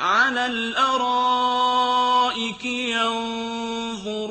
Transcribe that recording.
عَلَى الْأَرَائِكِ يَنظُرُونَ